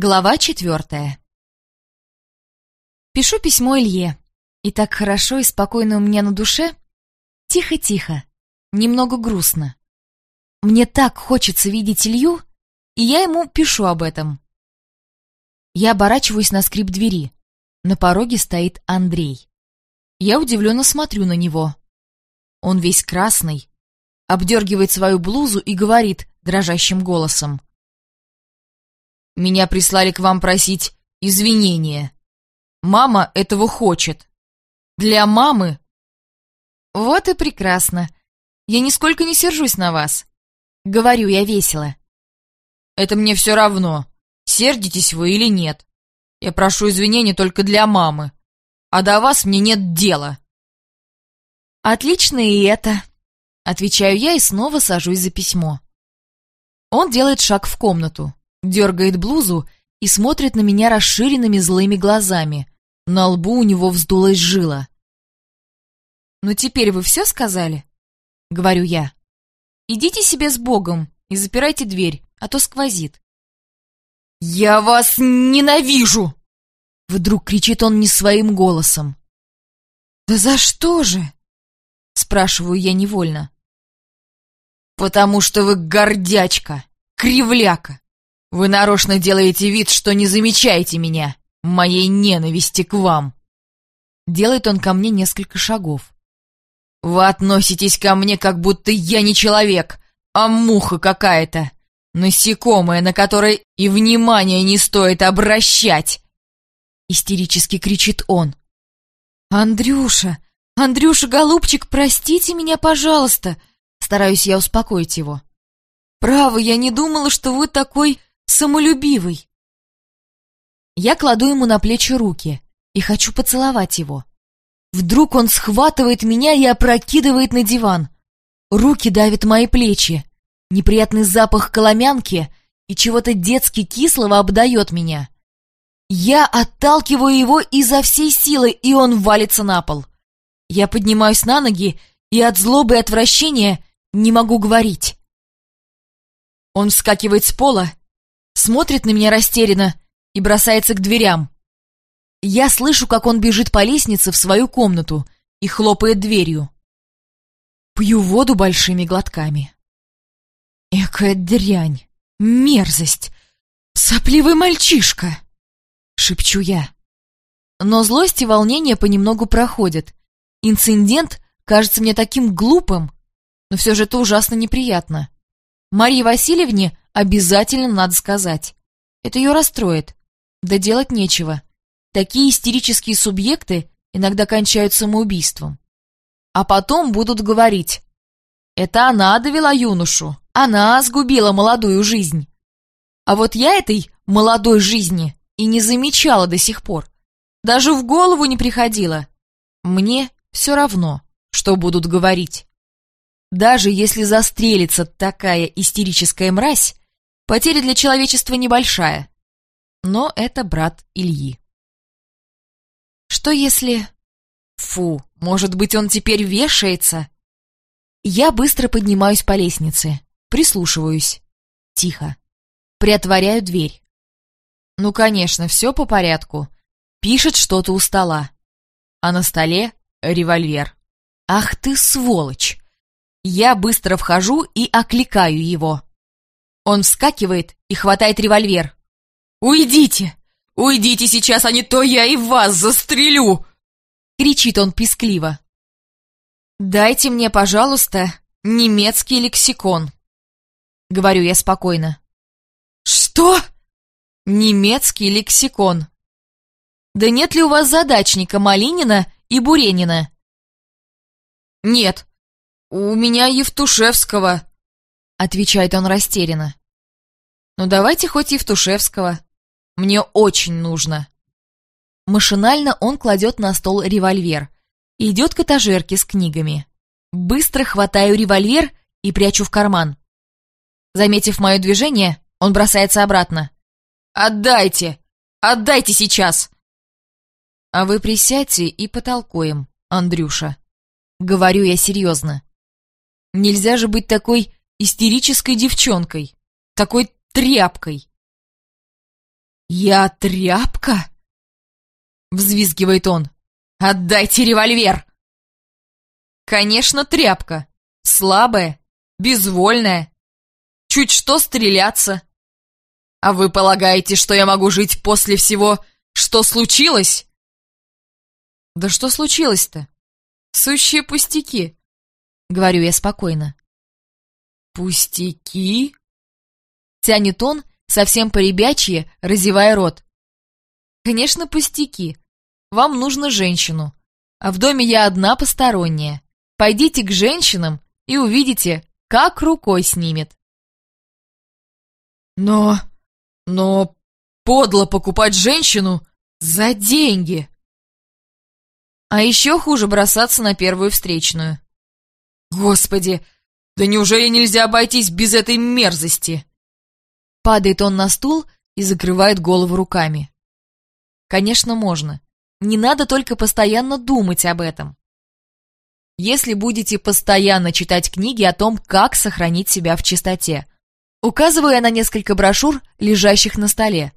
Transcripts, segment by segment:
Глава четвертая. Пишу письмо Илье. И так хорошо и спокойно у меня на душе. Тихо-тихо, немного грустно. Мне так хочется видеть Илью, и я ему пишу об этом. Я оборачиваюсь на скрип двери. На пороге стоит Андрей. Я удивленно смотрю на него. Он весь красный, обдергивает свою блузу и говорит дрожащим голосом. Меня прислали к вам просить извинения. Мама этого хочет. Для мамы... Вот и прекрасно. Я нисколько не сержусь на вас. Говорю я весело. Это мне все равно, сердитесь вы или нет. Я прошу извинения только для мамы. А до вас мне нет дела. Отлично и это. Отвечаю я и снова сажусь за письмо. Он делает шаг в комнату дергает блузу и смотрит на меня расширенными злыми глазами. На лбу у него вздулась жила. «Ну теперь вы все сказали?» — говорю я. «Идите себе с Богом и запирайте дверь, а то сквозит». «Я вас ненавижу!» Вдруг кричит он не своим голосом. «Да за что же?» — спрашиваю я невольно. «Потому что вы гордячка, кривляка, вы нарочно делаете вид, что не замечаете меня, моей ненависти к вам. Делает он ко мне несколько шагов. Вы относитесь ко мне, как будто я не человек, а муха какая-то, насекомое, на которое и внимания не стоит обращать. Истерически кричит он. «Андрюша! Андрюша, голубчик, простите меня, пожалуйста!» Стараюсь я успокоить его. «Право, я не думала, что вы такой самолюбивый. Я кладу ему на плечи руки и хочу поцеловать его. Вдруг он схватывает меня и опрокидывает на диван. Руки давят мои плечи. Неприятный запах коломянки и чего-то детски кислого обдает меня. Я отталкиваю его изо всей силы, и он валится на пол. Я поднимаюсь на ноги и от злобы и отвращения не могу говорить. Он вскакивает с пола смотрит на меня растерянно и бросается к дверям. Я слышу, как он бежит по лестнице в свою комнату и хлопает дверью. Пью воду большими глотками. Экая дрянь, мерзость, сопливый мальчишка, шепчу я. Но злость и волнение понемногу проходят. Инцидент кажется мне таким глупым, но все же это ужасно неприятно. Марии Васильевне Обязательно надо сказать. Это ее расстроит. Да делать нечего. Такие истерические субъекты иногда кончают самоубийством. А потом будут говорить. Это она довела юношу. Она сгубила молодую жизнь. А вот я этой молодой жизни и не замечала до сих пор. Даже в голову не приходило. Мне все равно, что будут говорить. Даже если застрелится такая истерическая мразь, Потеря для человечества небольшая, но это брат Ильи. Что если... Фу, может быть, он теперь вешается? Я быстро поднимаюсь по лестнице, прислушиваюсь. Тихо. Приотворяю дверь. Ну, конечно, все по порядку. Пишет что-то у стола. А на столе револьвер. Ах ты сволочь! Я быстро вхожу и окликаю его. Он вскакивает и хватает револьвер. «Уйдите! Уйдите сейчас, а не то я и вас застрелю!» Кричит он пискливо. «Дайте мне, пожалуйста, немецкий лексикон», — говорю я спокойно. «Что?» «Немецкий лексикон». «Да нет ли у вас задачника Малинина и Буренина?» «Нет, у меня Евтушевского», — отвечает он растерянно. «Ну давайте хоть Евтушевского. Мне очень нужно». Машинально он кладет на стол револьвер идет к этажерке с книгами. Быстро хватаю револьвер и прячу в карман. Заметив мое движение, он бросается обратно. «Отдайте! Отдайте сейчас!» «А вы присядьте и потолкуем, Андрюша». Говорю я серьезно. Нельзя же быть такой истерической девчонкой, такой тряпкой. «Я тряпка?» — взвизгивает он. «Отдайте револьвер!» «Конечно, тряпка. Слабая, безвольная. Чуть что стреляться. А вы полагаете, что я могу жить после всего, что случилось?» «Да что случилось-то? Сущие пустяки», — говорю я спокойно. «Пустяки?» Тянет он, совсем поребячье, разевая рот. «Конечно, пустяки. Вам нужно женщину. А в доме я одна посторонняя. Пойдите к женщинам и увидите, как рукой снимет». «Но... но... подло покупать женщину за деньги!» А еще хуже бросаться на первую встречную. «Господи, да неужели нельзя обойтись без этой мерзости?» Падает он на стул и закрывает голову руками. Конечно, можно. Не надо только постоянно думать об этом. Если будете постоянно читать книги о том, как сохранить себя в чистоте, указывая на несколько брошюр, лежащих на столе,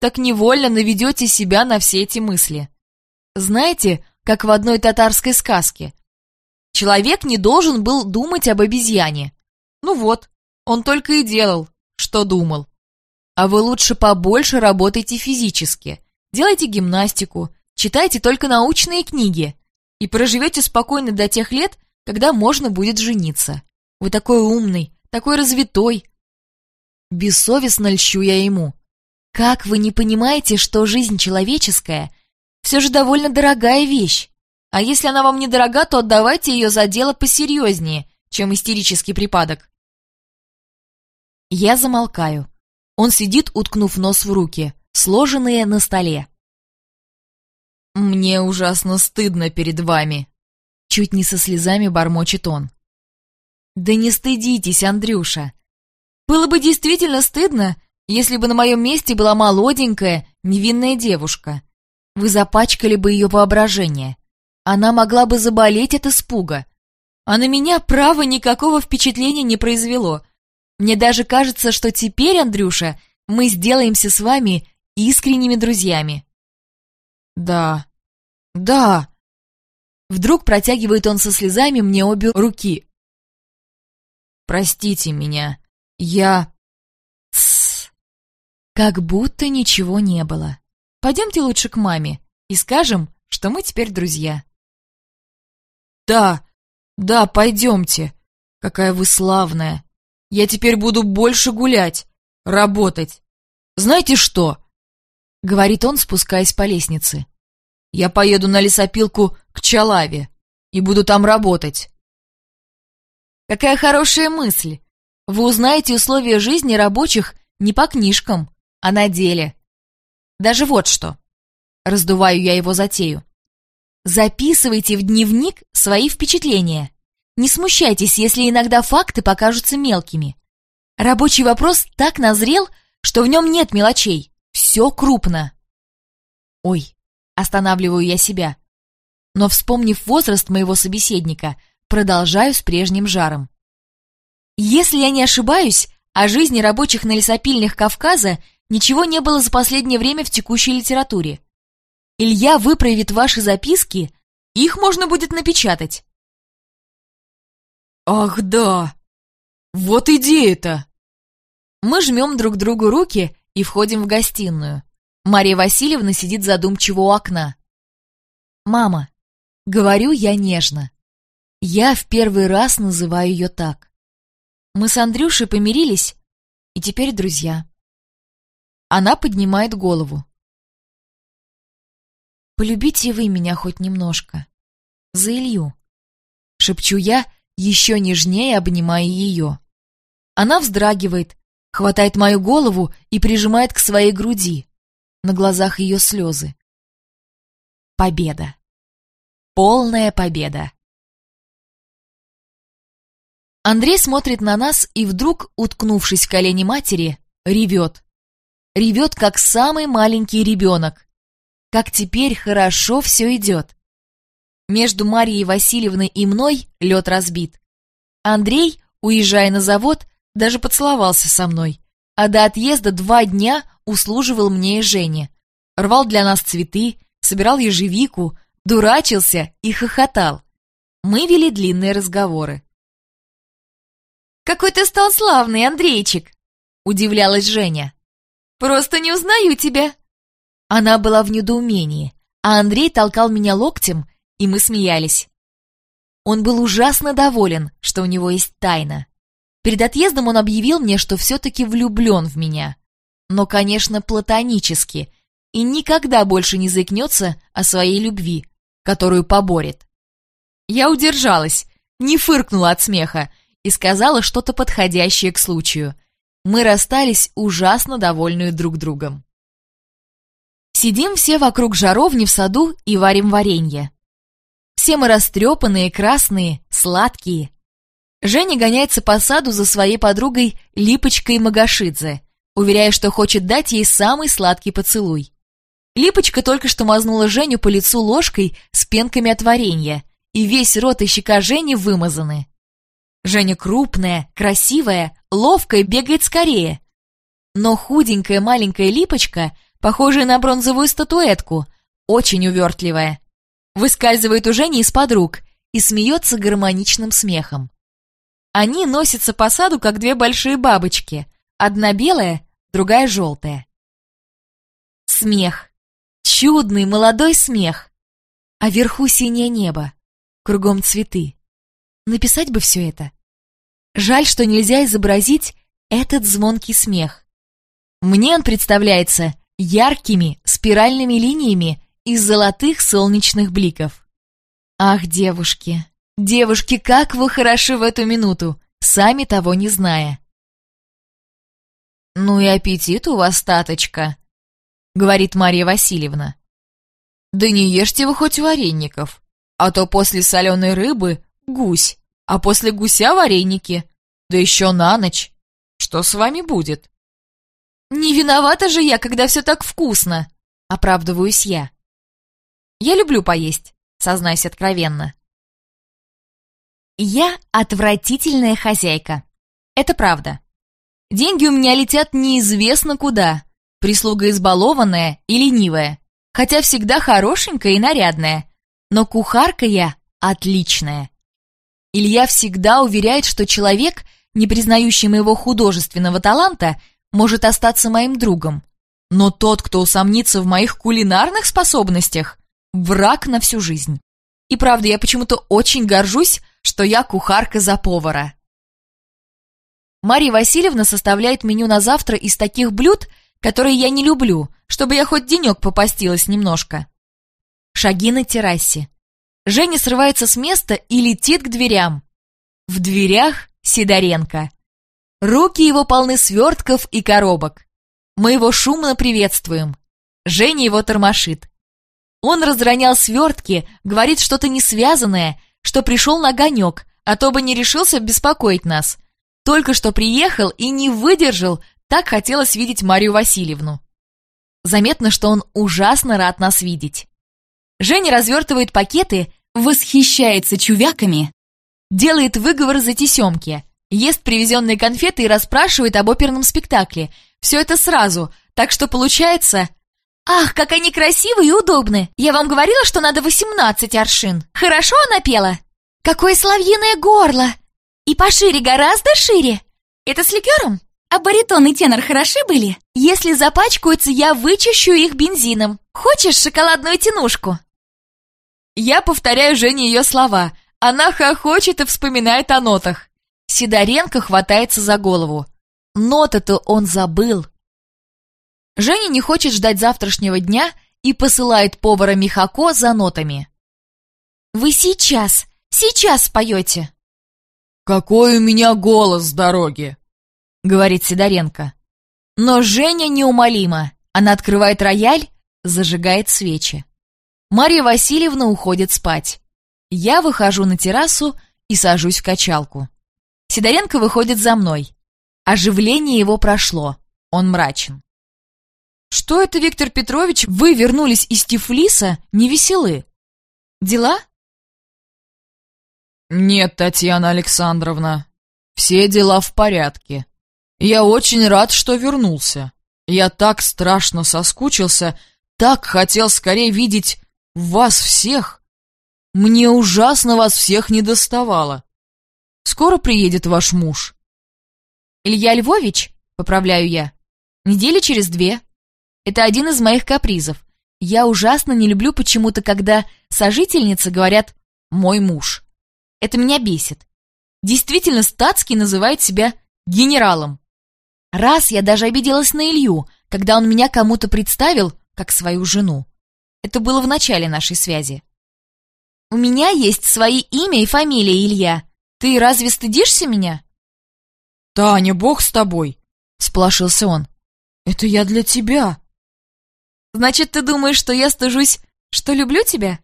так невольно наведете себя на все эти мысли. Знаете, как в одной татарской сказке. Человек не должен был думать об обезьяне. Ну вот, он только и делал, что думал. А вы лучше побольше работайте физически. Делайте гимнастику, читайте только научные книги. И проживете спокойно до тех лет, когда можно будет жениться. Вы такой умный, такой развитой. Бессовестно льщу я ему. Как вы не понимаете, что жизнь человеческая все же довольно дорогая вещь? А если она вам недорога, то отдавайте ее за дело посерьезнее, чем истерический припадок. Я замолкаю. Он сидит, уткнув нос в руки, сложенные на столе. «Мне ужасно стыдно перед вами», — чуть не со слезами бормочет он. «Да не стыдитесь, Андрюша. Было бы действительно стыдно, если бы на моем месте была молоденькая, невинная девушка. Вы запачкали бы ее воображение. Она могла бы заболеть от испуга. А на меня, право, никакого впечатления не произвело. Мне даже кажется, что теперь, Андрюша, мы сделаемся с вами искренними друзьями. Да, да. Вдруг протягивает он со слезами мне обе руки. Простите меня, я... Тссс. Как будто ничего не было. Пойдемте лучше к маме и скажем, что мы теперь друзья. Да, да, пойдемте. Какая вы славная. Я теперь буду больше гулять, работать. Знаете что?» Говорит он, спускаясь по лестнице. «Я поеду на лесопилку к Чалаве и буду там работать». «Какая хорошая мысль! Вы узнаете условия жизни рабочих не по книжкам, а на деле. Даже вот что. Раздуваю я его затею. Записывайте в дневник свои впечатления. Не смущайтесь, если иногда факты покажутся мелкими. Рабочий вопрос так назрел, что в нем нет мелочей. Все крупно. Ой, останавливаю я себя. Но, вспомнив возраст моего собеседника, продолжаю с прежним жаром. Если я не ошибаюсь, о жизни рабочих на лесопильнях Кавказа ничего не было за последнее время в текущей литературе. Илья выправит ваши записки, их можно будет напечатать. «Ах, да! Вот идея-то!» Мы жмем друг другу руки и входим в гостиную. Мария Васильевна сидит задумчиво у окна. «Мама», — говорю я нежно. Я в первый раз называю ее так. Мы с Андрюшей помирились, и теперь друзья. Она поднимает голову. «Полюбите вы меня хоть немножко. За Илью», — шепчу я, еще нежнее обнимая ее. Она вздрагивает, хватает мою голову и прижимает к своей груди. На глазах ее слезы. Победа. Полная победа. Андрей смотрит на нас и вдруг, уткнувшись в колени матери, ревет. Ревет, как самый маленький ребенок. Как теперь хорошо все идет. Между Марией Васильевной и мной лед разбит. Андрей, уезжая на завод, даже поцеловался со мной, а до отъезда два дня услуживал мне и Жене. Рвал для нас цветы, собирал ежевику, дурачился и хохотал. Мы вели длинные разговоры. «Какой ты стал славный, Андрейчик!» — удивлялась Женя. «Просто не узнаю тебя!» Она была в недоумении, а Андрей толкал меня локтем, и мы смеялись. Он был ужасно доволен, что у него есть тайна. Перед отъездом он объявил мне, что все-таки влюблен в меня. Но, конечно, платонически, и никогда больше не заикнется о своей любви, которую поборет. Я удержалась, не фыркнула от смеха и сказала что-то подходящее к случаю. Мы расстались ужасно довольные друг другом. Сидим все вокруг жаровни в саду и варим варенье. Все мы растрепанные, красные, сладкие. Женя гоняется по саду за своей подругой Липочкой Магашидзе, уверяя, что хочет дать ей самый сладкий поцелуй. Липочка только что мазнула Женю по лицу ложкой с пенками от варенья, и весь рот и щека Жени вымазаны. Женя крупная, красивая, ловкая, бегает скорее. Но худенькая маленькая Липочка, похожая на бронзовую статуэтку, очень увертливая, выскальзывает у Жени из-под рук и смеется гармоничным смехом. Они носятся по саду, как две большие бабочки, одна белая, другая желтая. Смех. Чудный молодой смех. А вверху синее небо, кругом цветы. Написать бы все это. Жаль, что нельзя изобразить этот звонкий смех. Мне он представляется яркими спиральными линиями из золотых солнечных бликов. Ах, девушки, девушки, как вы хороши в эту минуту, сами того не зная. «Ну и аппетит у вас, таточка», — говорит Марья Васильевна. «Да не ешьте вы хоть вареников, а то после соленой рыбы гусь, а после гуся вареники, да еще на ночь. Что с вами будет?» «Не виновата же я, когда все так вкусно!» — оправдываюсь я. Я люблю поесть, сознаюсь откровенно. Я отвратительная хозяйка. Это правда. Деньги у меня летят неизвестно куда. Прислуга избалованная и ленивая. Хотя всегда хорошенькая и нарядная. Но кухарка я отличная. Илья всегда уверяет, что человек, не признающий моего художественного таланта, может остаться моим другом. Но тот, кто усомнится в моих кулинарных способностях, Враг на всю жизнь. И правда, я почему-то очень горжусь, что я кухарка за повара. Мария Васильевна составляет меню на завтра из таких блюд, которые я не люблю, чтобы я хоть денек попастилась немножко. Шаги на террасе. Женя срывается с места и летит к дверям. В дверях Сидоренко. Руки его полны свертков и коробок. Мы его шумно приветствуем. Женя его тормошит. Он разронял свертки, говорит что-то несвязанное, что пришел на огонек, а то бы не решился беспокоить нас. Только что приехал и не выдержал, так хотелось видеть Марию Васильевну. Заметно, что он ужасно рад нас видеть. Женя развертывает пакеты, восхищается чувяками, делает выговор за тесемки, ест привезенные конфеты и расспрашивает об оперном спектакле. Все это сразу, так что получается «Ах, как они красивые и удобны! Я вам говорила, что надо восемнадцать аршин. Хорошо она пела? Какое соловьиное горло! И пошире, гораздо шире! Это с ликером? А баритон и тенор хороши были? Если запачкаются, я вычищу их бензином. Хочешь шоколадную тянушку?» Я повторяю Жене ее слова. Она хохочет и вспоминает о нотах. Сидоренко хватается за голову. Ноты-то он забыл. Женя не хочет ждать завтрашнего дня и посылает повара Михако за нотами. «Вы сейчас, сейчас споете!» «Какой у меня голос с дороги!» — говорит Сидоренко. Но Женя неумолима. Она открывает рояль, зажигает свечи. Марья Васильевна уходит спать. Я выхожу на террасу и сажусь в качалку. Сидоренко выходит за мной. Оживление его прошло. Он мрачен. «Что это, Виктор Петрович, вы вернулись из Тифлиса невеселы? Дела?» «Нет, Татьяна Александровна, все дела в порядке. Я очень рад, что вернулся. Я так страшно соскучился, так хотел скорее видеть вас всех. Мне ужасно вас всех не доставало. Скоро приедет ваш муж?» «Илья Львович?» — поправляю я. «Недели через две. Это один из моих капризов. Я ужасно не люблю почему-то, когда сожительницы говорят «мой муж». Это меня бесит. Действительно, Стацкий называет себя генералом. Раз я даже обиделась на Илью, когда он меня кому-то представил, как свою жену. Это было в начале нашей связи. «У меня есть свои имя и фамилия, Илья. Ты разве стыдишься меня?» «Таня, бог с тобой!» — сплошился он. «Это я для тебя!» «Значит, ты думаешь, что я стыжусь, что люблю тебя?»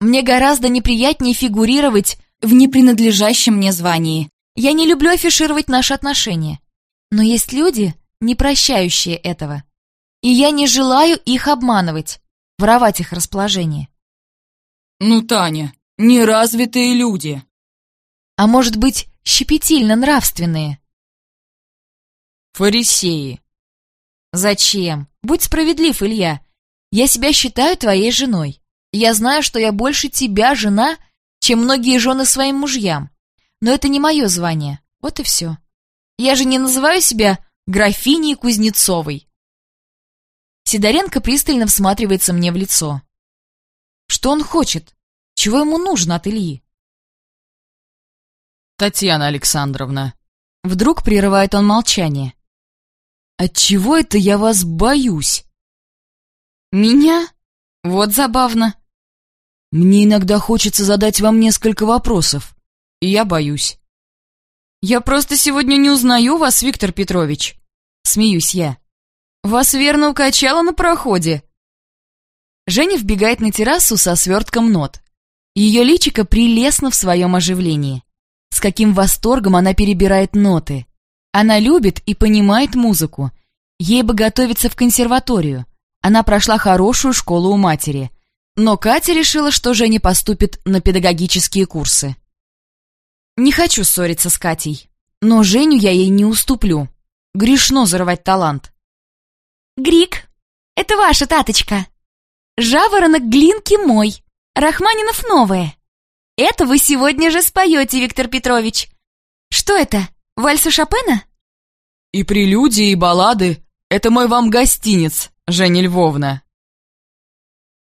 Мне гораздо неприятнее фигурировать в непринадлежащем мне звании. Я не люблю афишировать наши отношения. Но есть люди, не прощающие этого. И я не желаю их обманывать, воровать их расположение. «Ну, Таня, неразвитые люди!» А может быть, щепетильно-нравственные? «Фарисеи!» «Зачем? Будь справедлив, Илья. Я себя считаю твоей женой. Я знаю, что я больше тебя, жена, чем многие жены своим мужьям. Но это не мое звание. Вот и все. Я же не называю себя графиней Кузнецовой. Сидоренко пристально всматривается мне в лицо. Что он хочет? Чего ему нужно от Ильи? Татьяна Александровна. Вдруг прерывает он молчание. Отчего это я вас боюсь? Меня? Вот забавно. Мне иногда хочется задать вам несколько вопросов, и я боюсь. Я просто сегодня не узнаю вас, Виктор Петрович. Смеюсь я. Вас верно укачало на проходе. Женя вбегает на террасу со свертком нот. Ее личико прелестно в своем оживлении. С каким восторгом она перебирает ноты. Она любит и понимает музыку. Ей бы готовиться в консерваторию. Она прошла хорошую школу у матери. Но Катя решила, что Женя поступит на педагогические курсы. Не хочу ссориться с Катей, но Женю я ей не уступлю. Грешно зарывать талант. «Грик, это ваша таточка. Жаворонок глинки мой, Рахманинов новое. Это вы сегодня же споете, Виктор Петрович. Что это, вальсы Шопена?» «И прелюдии, и баллады. Это мой вам гостинец, Женя Львовна».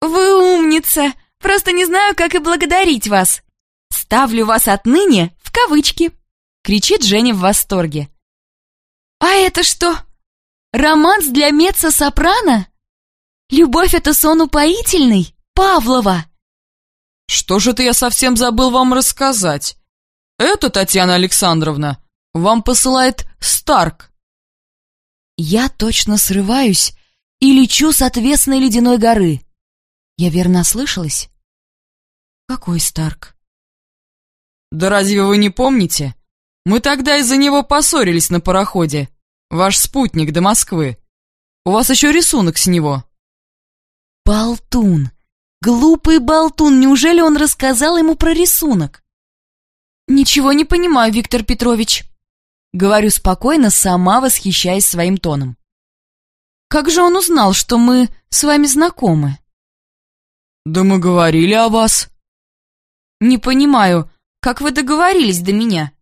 «Вы умница! Просто не знаю, как и благодарить вас. Ставлю вас отныне в кавычки!» — кричит Женя в восторге. «А это что? Романс для меццо-сопрано? Любовь — это сон упоительный? Павлова!» «Что же это я совсем забыл вам рассказать? Это, Татьяна Александровна, вам посылает Старк». Я точно срываюсь и лечу с отвесной ледяной горы. Я верно ослышалась? Какой Старк? Да разве вы не помните? Мы тогда из-за него поссорились на пароходе. Ваш спутник до Москвы. У вас еще рисунок с него. Болтун! Глупый болтун! Неужели он рассказал ему про рисунок? Ничего не понимаю, Виктор Петрович. Говорю спокойно, сама восхищаясь своим тоном. Как же он узнал, что мы с вами знакомы? «Да мы говорили о вас». «Не понимаю, как вы договорились до меня?»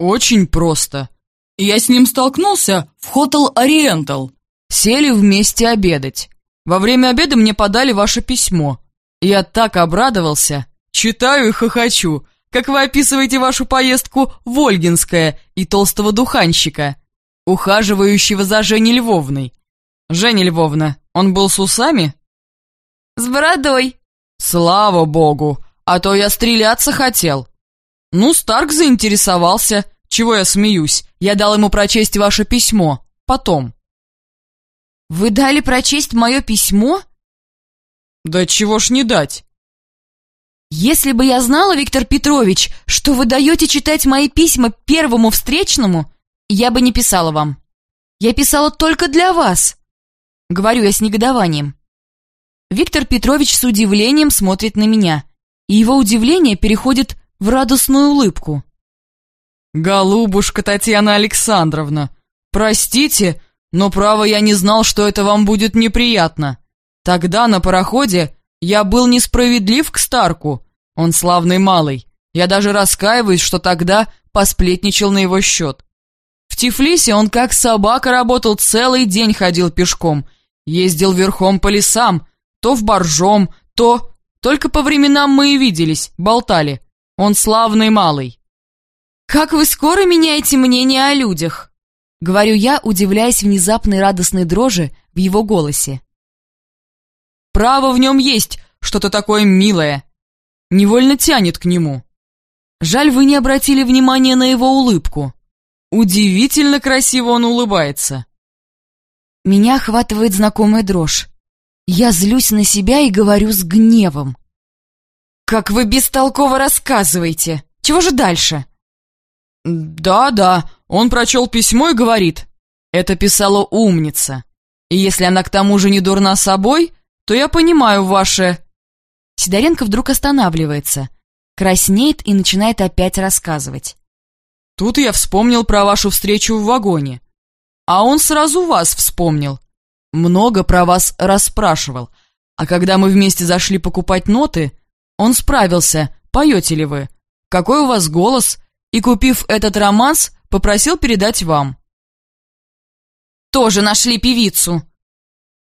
«Очень просто. Я с ним столкнулся в Хотел Ориентал. Сели вместе обедать. Во время обеда мне подали ваше письмо. Я так обрадовался. Читаю и хохочу, как вы описываете вашу поездку в Ольгинское и толстого духанщика, ухаживающего за Женей Львовной. Женя Львовна, он был с усами?» С бородой. Слава богу, а то я стреляться хотел. Ну, Старк заинтересовался. Чего я смеюсь? Я дал ему прочесть ваше письмо. Потом. Вы дали прочесть мое письмо? Да чего ж не дать? Если бы я знала, Виктор Петрович, что вы даете читать мои письма первому встречному, я бы не писала вам. Я писала только для вас. Говорю я с негодованием. Виктор Петрович с удивлением смотрит на меня, и его удивление переходит в радостную улыбку. «Голубушка Татьяна Александровна, простите, но право я не знал, что это вам будет неприятно. Тогда на пароходе я был несправедлив к Старку. Он славный малый. Я даже раскаиваюсь, что тогда посплетничал на его счет. В Тифлисе он как собака работал, целый день ходил пешком. Ездил верхом по лесам, то в боржом, то... Только по временам мы и виделись, болтали. Он славный малый. «Как вы скоро меняете мнение о людях?» Говорю я, удивляясь внезапной радостной дрожи в его голосе. «Право в нем есть, что-то такое милое. Невольно тянет к нему. Жаль, вы не обратили внимания на его улыбку. Удивительно красиво он улыбается». Меня охватывает знакомая дрожь. Я злюсь на себя и говорю с гневом. «Как вы бестолково рассказываете! Чего же дальше?» «Да-да, он прочел письмо и говорит, это писала умница. И если она к тому же не дурна собой, то я понимаю ваше...» Сидоренко вдруг останавливается, краснеет и начинает опять рассказывать. «Тут я вспомнил про вашу встречу в вагоне. А он сразу вас вспомнил. Много про вас расспрашивал. А когда мы вместе зашли покупать ноты, он справился, поете ли вы, какой у вас голос, и, купив этот романс, попросил передать вам. «Тоже нашли певицу!»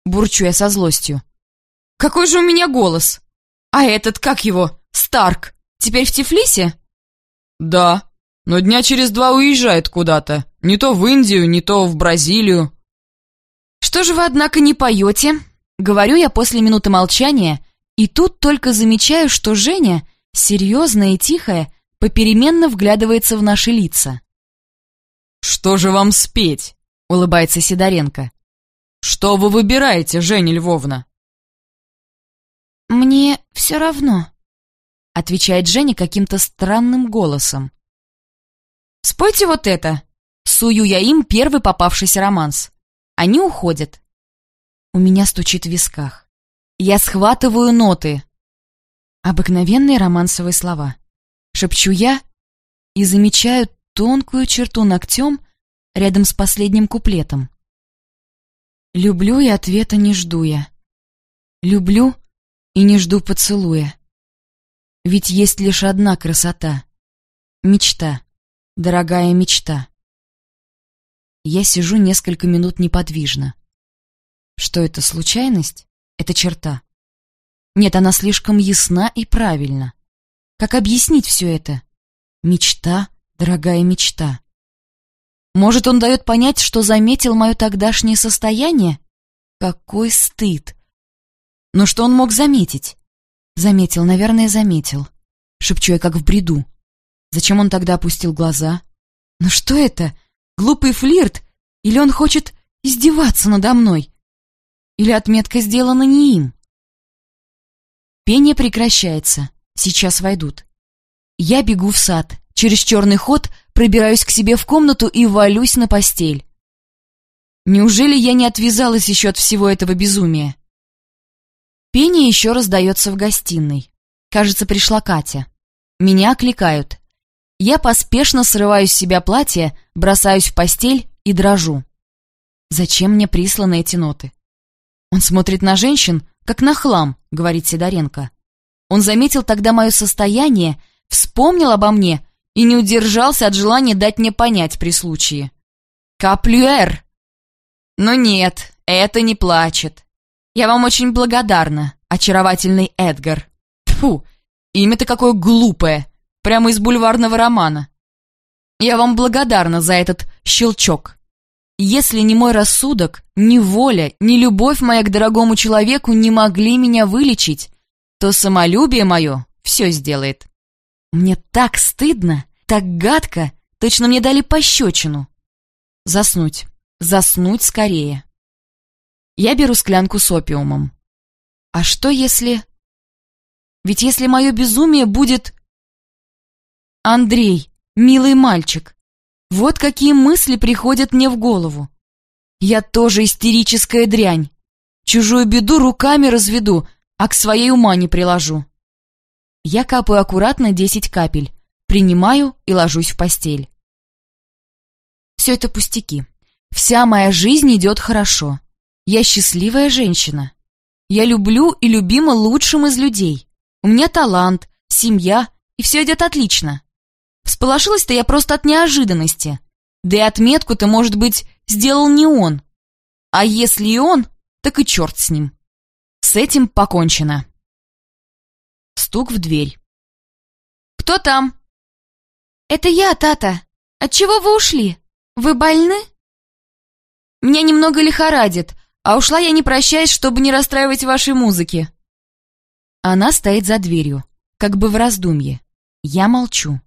Бурчу я со злостью. «Какой же у меня голос! А этот, как его, Старк, теперь в Тифлисе?» «Да, но дня через два уезжает куда-то. Не то в Индию, не то в Бразилию». «Что же вы, однако, не поете?» Говорю я после минуты молчания, и тут только замечаю, что Женя, серьезная и тихая, попеременно вглядывается в наши лица. «Что же вам спеть?» — улыбается Сидоренко. «Что вы выбираете, Женя Львовна?» «Мне все равно», — отвечает Женя каким-то странным голосом. «Спойте вот это!» — сую я им первый попавшийся романс. Они уходят. У меня стучит в висках. Я схватываю ноты. Обыкновенные романсовые слова. Шепчу я и замечаю тонкую черту ногтем рядом с последним куплетом. Люблю и ответа не жду я. Люблю и не жду поцелуя. Ведь есть лишь одна красота. Мечта, дорогая мечта. Я сижу несколько минут неподвижно. Что это, случайность? Это черта. Нет, она слишком ясна и правильна. Как объяснить все это? Мечта, дорогая мечта. Может, он дает понять, что заметил мое тогдашнее состояние? Какой стыд! Но что он мог заметить? Заметил, наверное, заметил. Шепчу я, как в бреду. Зачем он тогда опустил глаза? Ну что это? Глупый флирт? Или он хочет издеваться надо мной? Или отметка сделана не им? Пение прекращается. Сейчас войдут. Я бегу в сад, через черный ход пробираюсь к себе в комнату и валюсь на постель. Неужели я не отвязалась еще от всего этого безумия? Пение еще раздается в гостиной. Кажется, пришла Катя. Меня окликают. Я поспешно срываю с себя платье, бросаюсь в постель и дрожу. Зачем мне присланы эти ноты? Он смотрит на женщин, как на хлам, говорит Сидоренко. Он заметил тогда мое состояние, вспомнил обо мне и не удержался от желания дать мне понять при случае. «Каплюэр!» «Но нет, это не плачет. Я вам очень благодарна, очаровательный Эдгар. Фу, имя-то какое глупое, прямо из бульварного романа. Я вам благодарна за этот щелчок. Если ни мой рассудок, ни воля, ни любовь моя к дорогому человеку не могли меня вылечить, то самолюбие мое все сделает. Мне так стыдно, так гадко, точно мне дали пощечину. Заснуть, заснуть скорее. Я беру склянку с опиумом. А что если... Ведь если мое безумие будет... Андрей, милый мальчик, вот какие мысли приходят мне в голову. Я тоже истерическая дрянь. Чужую беду руками разведу, а к своей ума не приложу. Я капаю аккуратно 10 капель, принимаю и ложусь в постель. Все это пустяки. Вся моя жизнь идет хорошо. Я счастливая женщина. Я люблю и любима лучшим из людей. У меня талант, семья, и все идет отлично. Всполошилась-то я просто от неожиданности. Да и отметку-то, может быть, сделал не он. А если и он, так и черт с ним. С этим покончено. Стук в дверь. «Кто там?» «Это я, Тата. Отчего вы ушли? Вы больны?» «Меня немного лихорадит, а ушла я не прощаясь, чтобы не расстраивать вашей музыки». Она стоит за дверью, как бы в раздумье. Я молчу.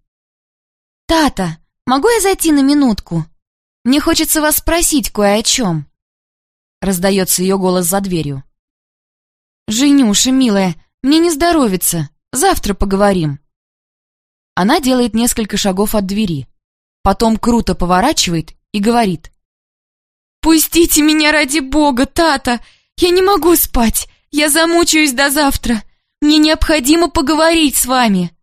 «Тата, могу я зайти на минутку? Мне хочется вас спросить кое о чем». Раздается ее голос за дверью. «Женюша, милая, мне не здоровится. Завтра поговорим». Она делает несколько шагов от двери. Потом круто поворачивает и говорит. «Пустите меня ради бога, Тата! Я не могу спать! Я замучаюсь до завтра! Мне необходимо поговорить с вами!»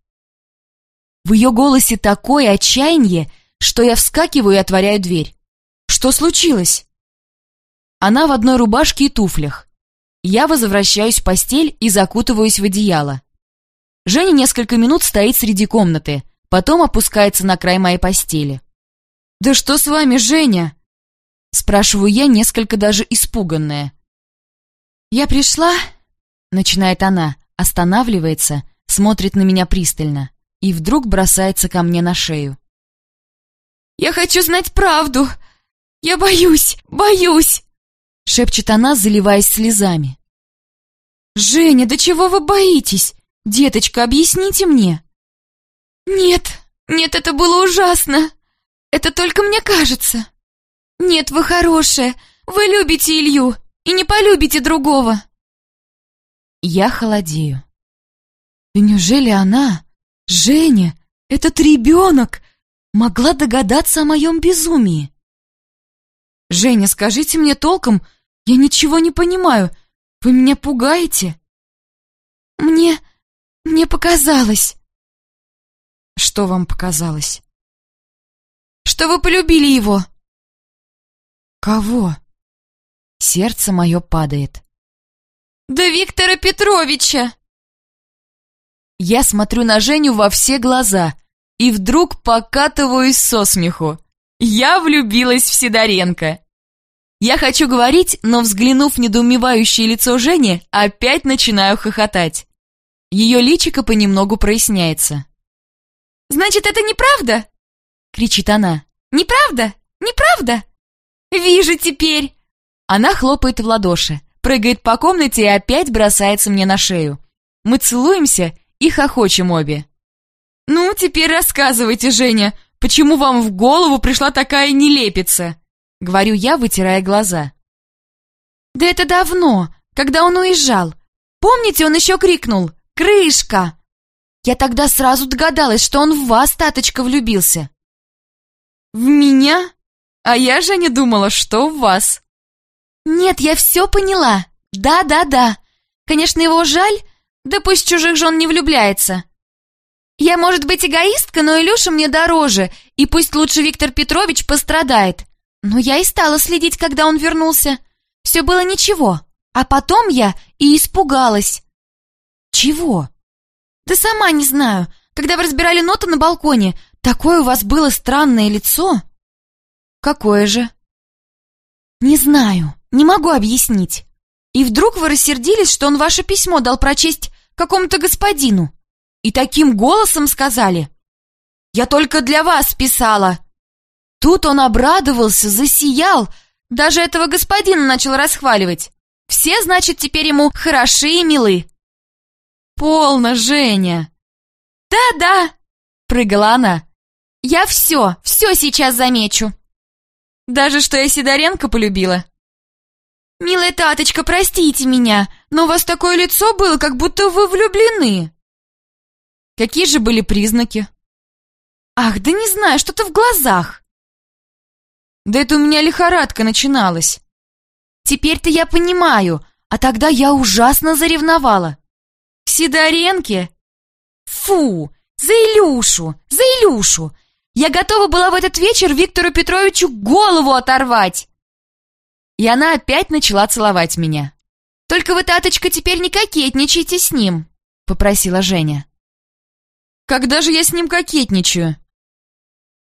В ее голосе такое отчаяние, что я вскакиваю и отворяю дверь. «Что случилось?» Она в одной рубашке и туфлях. Я возвращаюсь в постель и закутываюсь в одеяло. Женя несколько минут стоит среди комнаты, потом опускается на край моей постели. «Да что с вами, Женя?» Спрашиваю я, несколько даже испуганная. «Я пришла?» Начинает она, останавливается, смотрит на меня пристально и вдруг бросается ко мне на шею. «Я хочу знать правду! Я боюсь, боюсь!» Шепчет она, заливаясь слезами. «Женя, да чего вы боитесь? Деточка, объясните мне!» «Нет, нет, это было ужасно! Это только мне кажется!» «Нет, вы хорошая, вы любите Илью и не полюбите другого!» Я холодею. И неужели она, Женя, этот ребенок, могла догадаться о моем безумии? «Женя, скажите мне толком, я ничего не понимаю. Вы меня пугаете?» «Мне... мне показалось». «Что вам показалось?» «Что вы полюбили его». «Кого?» Сердце мое падает. «Да Виктора Петровича!» Я смотрю на Женю во все глаза и вдруг покатываюсь со смеху. Я влюбилась в Сидоренко. Я хочу говорить, но, взглянув в недоумевающее лицо Жени, опять начинаю хохотать. Ее личико понемногу проясняется. «Значит, это неправда?» — кричит она. «Неправда? Неправда? Вижу теперь!» Она хлопает в ладоши, прыгает по комнате и опять бросается мне на шею. Мы целуемся и хохочем обе. «Ну, теперь рассказывайте, Женя, почему вам в голову пришла такая нелепица?» Говорю я, вытирая глаза. «Да это давно, когда он уезжал. Помните, он еще крикнул «Крышка!» Я тогда сразу догадалась, что он в вас, Таточка, влюбился». «В меня? А я же не думала, что в вас». «Нет, я все поняла. Да-да-да. Конечно, его жаль, да пусть чужих жен не влюбляется. Я, может быть, эгоистка, но Илюша мне дороже, и пусть лучше Виктор Петрович пострадает. Но я и стала следить, когда он вернулся. Все было ничего. А потом я и испугалась. Чего? Да сама не знаю. Когда вы разбирали ноты на балконе, такое у вас было странное лицо. Какое же? Не знаю, не могу объяснить. И вдруг вы рассердились, что он ваше письмо дал прочесть какому-то господину. И таким голосом сказали. «Я только для вас писала». Тут он обрадовался, засиял, даже этого господина начал расхваливать. Все, значит, теперь ему хороши и милы. «Полно, Женя!» «Да-да!» — прыгала она. «Я все, все сейчас замечу!» «Даже что я Сидоренко полюбила?» «Милая таточка, простите меня, но у вас такое лицо было, как будто вы влюблены!» «Какие же были признаки?» «Ах, да не знаю, что-то в глазах!» «Да это у меня лихорадка начиналась!» «Теперь-то я понимаю, а тогда я ужасно заревновала!» «Сидоренке?» «Фу! За Илюшу! За Илюшу! Я готова была в этот вечер Виктору Петровичу голову оторвать!» И она опять начала целовать меня. «Только вы, таточка, теперь не кокетничайте с ним», — попросила Женя. «Когда же я с ним кокетничаю?»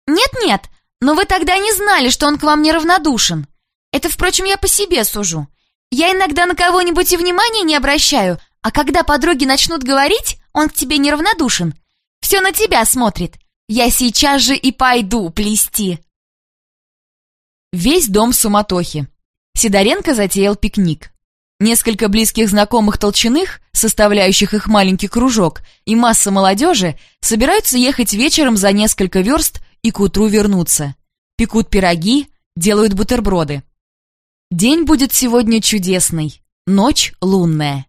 «Нет-нет, но вы тогда не знали, что он к вам неравнодушен. Это, впрочем, я по себе сужу. Я иногда на кого-нибудь и внимания не обращаю, а когда подруги начнут говорить, он к тебе неравнодушен. Все на тебя смотрит. Я сейчас же и пойду плести. Весь дом в суматохе. Сидоренко затеял пикник. Несколько близких знакомых толчаных, составляющих их маленький кружок, и масса молодежи собираются ехать вечером за несколько верст и к утру вернуться. Пекут пироги, делают бутерброды. День будет сегодня чудесный, ночь лунная.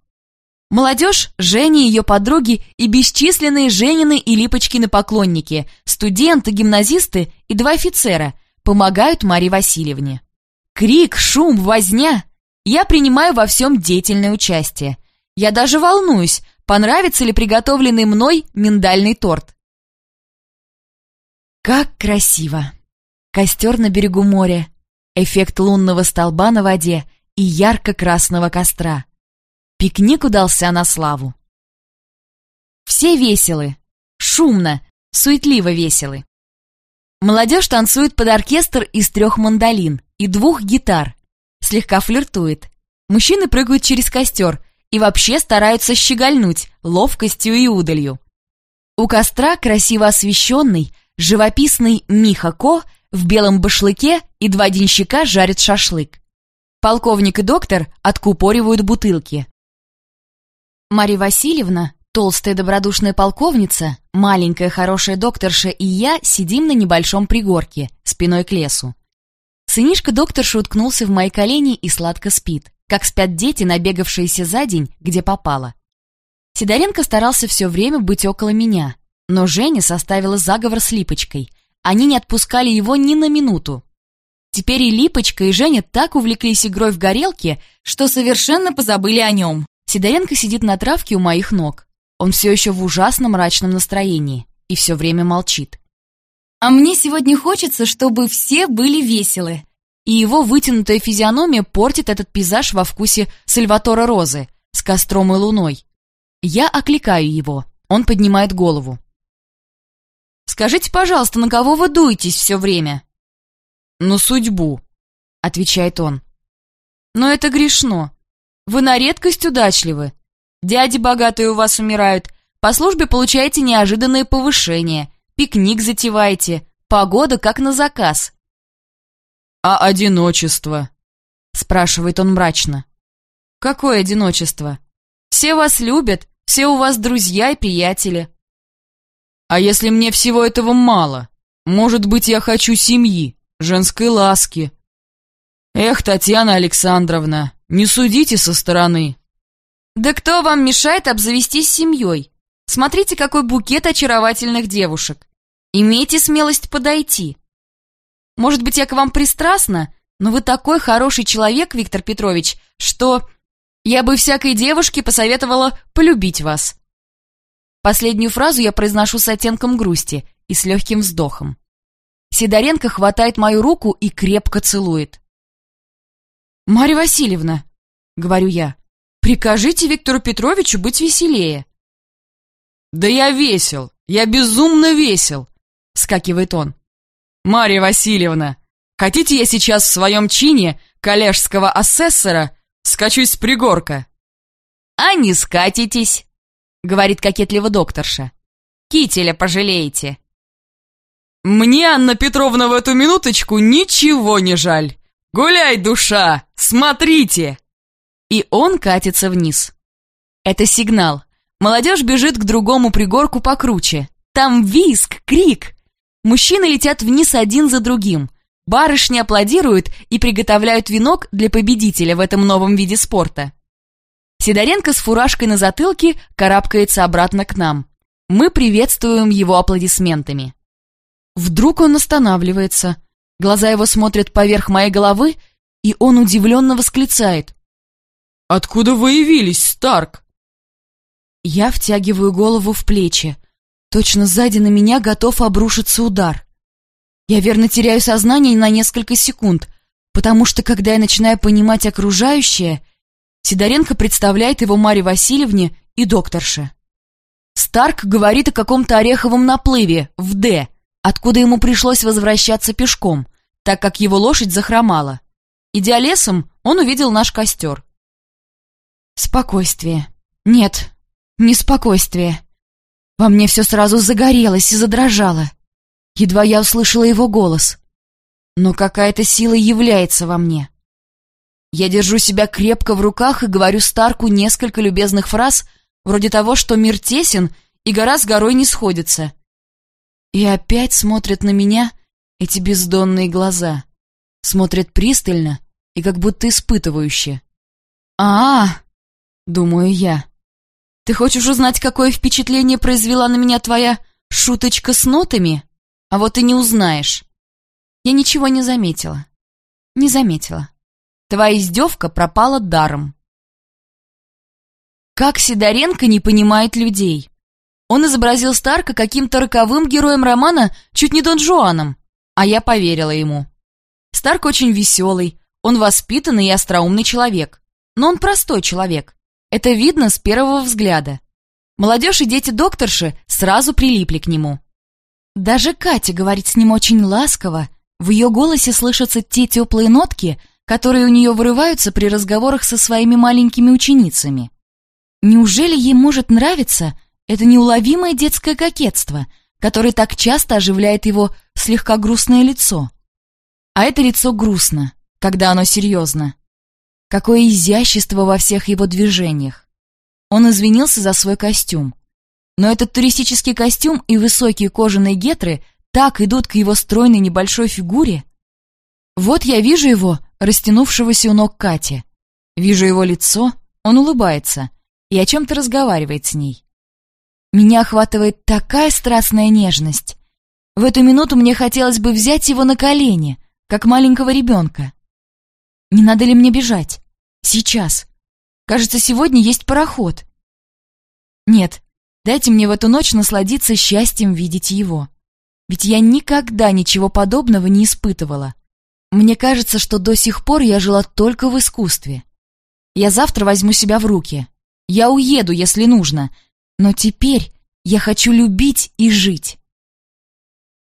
Молодежь, Женя ее подруги и бесчисленные Женины и Липочкины поклонники, студенты, гимназисты и два офицера помогают Марии Васильевне. Крик, шум, возня. Я принимаю во всем деятельное участие. Я даже волнуюсь, понравится ли приготовленный мной миндальный торт. Как красиво! Костер на берегу моря, эффект лунного столба на воде и ярко-красного костра. Пикник удался на славу. Все веселы, шумно, суетливо веселы. Молодежь танцует под оркестр из трех мандолин и двух гитар, слегка флиртует. Мужчины прыгают через костер и вообще стараются щегольнуть ловкостью и удалью. У костра красиво освещенный, живописный Миха Ко в белом башлыке и два денщика жарят шашлык. Полковник и доктор откупоривают бутылки. Марья Васильевна, толстая добродушная полковница, маленькая хорошая докторша и я сидим на небольшом пригорке, спиной к лесу. Сынишка докторша уткнулся в мои колени и сладко спит, как спят дети, набегавшиеся за день, где попало. Сидоренко старался все время быть около меня, но Женя составила заговор с Липочкой. Они не отпускали его ни на минуту. Теперь и Липочка, и Женя так увлеклись игрой в горелке, что совершенно позабыли о нем. Сидоренко сидит на травке у моих ног. Он все еще в ужасном мрачном настроении и все время молчит. А мне сегодня хочется, чтобы все были веселы. И его вытянутая физиономия портит этот пейзаж во вкусе Сальватора Розы с костром и луной. Я окликаю его. Он поднимает голову. «Скажите, пожалуйста, на кого вы дуетесь все время?» «На судьбу», — отвечает он. «Но это грешно. Вы на редкость удачливы. Дяди богатые у вас умирают, по службе получаете неожиданное повышение, пикник затеваете, погода как на заказ. «А одиночество?» — спрашивает он мрачно. «Какое одиночество? Все вас любят, все у вас друзья и приятели». «А если мне всего этого мало? Может быть, я хочу семьи, женской ласки?» «Эх, Татьяна Александровна, не судите со стороны. Да кто вам мешает обзавестись семьей? Смотрите, какой букет очаровательных девушек. Имейте смелость подойти. Может быть, я к вам пристрастна, но вы такой хороший человек, Виктор Петрович, что я бы всякой девушке посоветовала полюбить вас. Последнюю фразу я произношу с оттенком грусти и с легким вздохом. Сидоренко хватает мою руку и крепко целует. «Марья Васильевна», — говорю я, — «прикажите Виктору Петровичу быть веселее». «Да я весел, я безумно весел», — скакивает он. «Марья Васильевна, хотите я сейчас в своем чине коллежского асессора скачусь с пригорка?» «А не скатитесь», — говорит кокетливо докторша. «Кителя пожалеете». «Мне, Анна Петровна, в эту минуточку ничего не жаль. «Гуляй, душа! Смотрите!» И он катится вниз. Это сигнал. Молодежь бежит к другому пригорку покруче. Там виск, крик. Мужчины летят вниз один за другим. Барышни аплодируют и приготовляют венок для победителя в этом новом виде спорта. Сидоренко с фуражкой на затылке карабкается обратно к нам. Мы приветствуем его аплодисментами. Вдруг он останавливается – Глаза его смотрят поверх моей головы, и он удивленно восклицает. «Откуда вы явились, Старк?» Я втягиваю голову в плечи. Точно сзади на меня готов обрушиться удар. Я верно теряю сознание на несколько секунд. потому что, когда я начинаю понимать окружающее, Сидоренко представляет его Марье Васильевне и докторше. Старк говорит о каком-то ореховом наплыве в «Д», откуда ему пришлось возвращаться пешком, так как его лошадь захромала. Идя лесом, он увидел наш костер. Спокойствие. Нет, не спокойствие. Во мне все сразу загорелось и задрожало. Едва я услышала его голос. Но какая-то сила является во мне. Я держу себя крепко в руках и говорю Старку несколько любезных фраз, вроде того, что мир тесен и гора с горой не сходится. И опять смотрят на меня эти бездонные глаза. Смотрят пристально и как будто испытывающе. а, -а, -а думаю я. «Ты хочешь узнать, какое впечатление произвела на меня твоя шуточка с нотами? А вот и не узнаешь». Я ничего не заметила. Не заметила. Твоя издевка пропала даром. Как Сидоренко не понимает людей? Он изобразил Старка каким-то роковым героем романа, чуть не Дон Жуаном, а я поверила ему. Старк очень веселый, он воспитанный и остроумный человек. Но он простой человек. Это видно с первого взгляда. Молодежь и дети докторши сразу прилипли к нему. Даже Катя говорит с ним очень ласково, в ее голосе слышатся те теплые нотки, которые у нее вырываются при разговорах со своими маленькими ученицами. Неужели ей может нравиться это неуловимое детское кокетство, которое так часто оживляет его слегка грустное лицо? А это лицо грустно, когда оно серьезно. Какое изящество во всех его движениях. Он извинился за свой костюм. Но этот туристический костюм и высокие кожаные гетры так идут к его стройной небольшой фигуре. Вот я вижу его, растянувшегося у ног Кати. Вижу его лицо, он улыбается и о чем-то разговаривает с ней. Меня охватывает такая страстная нежность. В эту минуту мне хотелось бы взять его на колени, как маленького ребенка. Не надо ли мне бежать? Сейчас. Кажется, сегодня есть пароход. Нет, дайте мне в эту ночь насладиться счастьем видеть его. Ведь я никогда ничего подобного не испытывала. Мне кажется, что до сих пор я жила только в искусстве. Я завтра возьму себя в руки. Я уеду, если нужно. Но теперь я хочу любить и жить.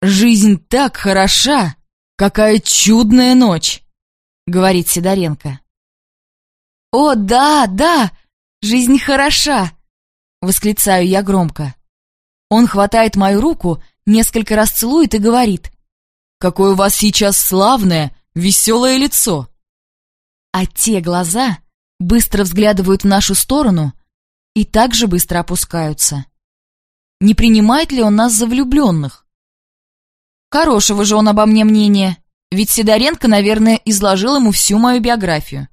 «Жизнь так хороша! Какая чудная ночь!» — говорит Сидоренко. «О, да, да! Жизнь хороша!» — восклицаю я громко. Он хватает мою руку, несколько раз целует и говорит. «Какое у вас сейчас славное, веселое лицо!» А те глаза быстро взглядывают в нашу сторону и также быстро опускаются. Не принимает ли он нас за влюбленных? Хорошего же он обо мне мнения. Ведь Сидоренко, наверное, изложил ему всю мою биографию.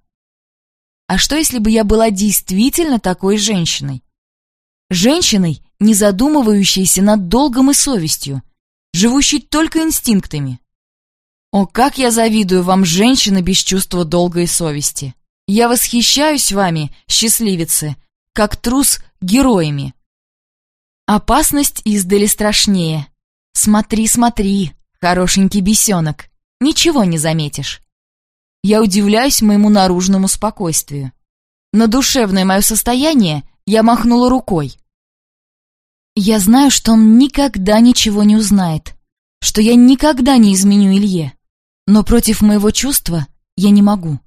А что, если бы я была действительно такой женщиной? Женщиной, не задумывающейся над долгом и совестью, живущей только инстинктами. О, как я завидую вам, женщины без чувства долга и совести! Я восхищаюсь вами, счастливицы, как трус героями. Опасность издали страшнее. Смотри, смотри, хорошенький бесенок. Ничего не заметишь. Я удивляюсь моему наружному спокойствию. На душевное мое состояние я махнула рукой. Я знаю, что он никогда ничего не узнает, что я никогда не изменю Илье. Но против моего чувства я не могу.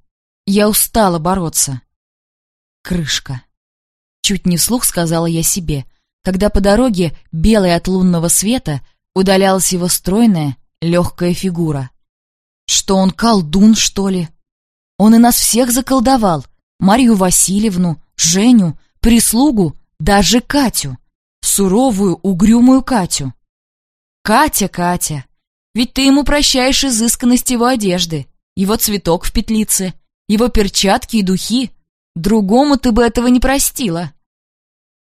Я устала бороться. Крышка. Чуть не вслух сказала я себе, когда по дороге, белой от лунного света, удалялась его стройная, легкая фигура. Что он колдун, что ли? Он и нас всех заколдовал. Марию Васильевну, Женю, прислугу, даже Катю. Суровую, угрюмую Катю. Катя, Катя, ведь ты ему прощаешь изысканность его одежды, его цветок в петлице, его перчатки и духи. Другому ты бы этого не простила.